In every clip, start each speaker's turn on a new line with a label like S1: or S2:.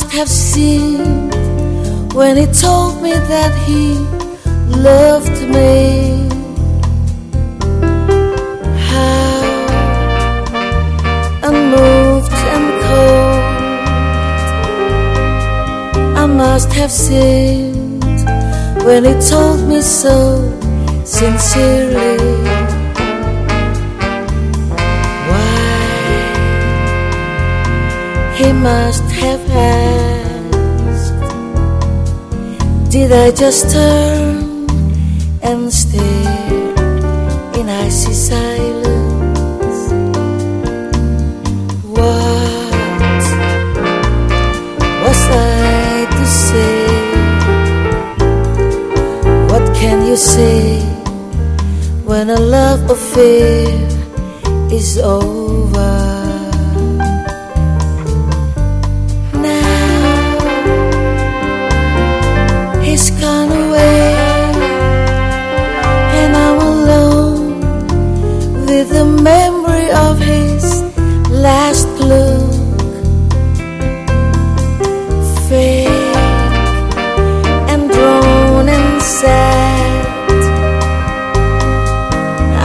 S1: have seen when he told me that he loved me. How unmoved and cold I must have seemed when he told me so sincerely. He must have asked Did I just turn and stare in icy silence? What was I to say? What can you say when a love affair is over?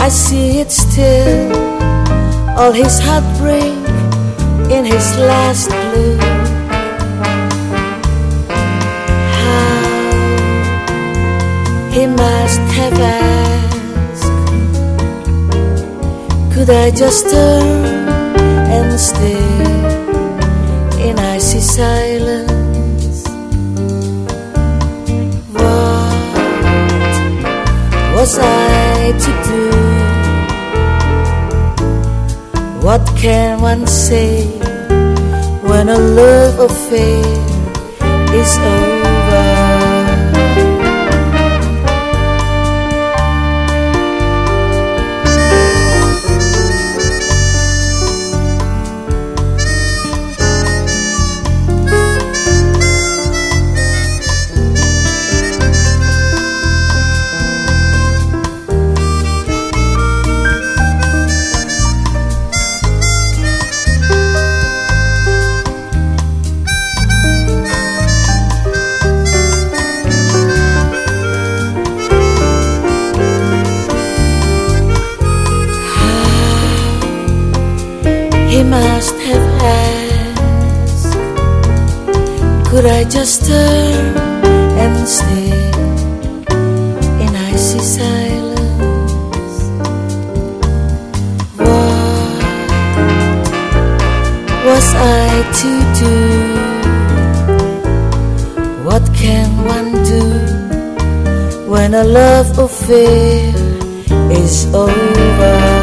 S1: I see it still. All his heartbreak in his last look he must have asked Could I just turn and stay in icy silence? What was I to do? What can one say when a love affair is over? Could I just turn and stay in icy silence What was I to do? What can one do when a love affair is over?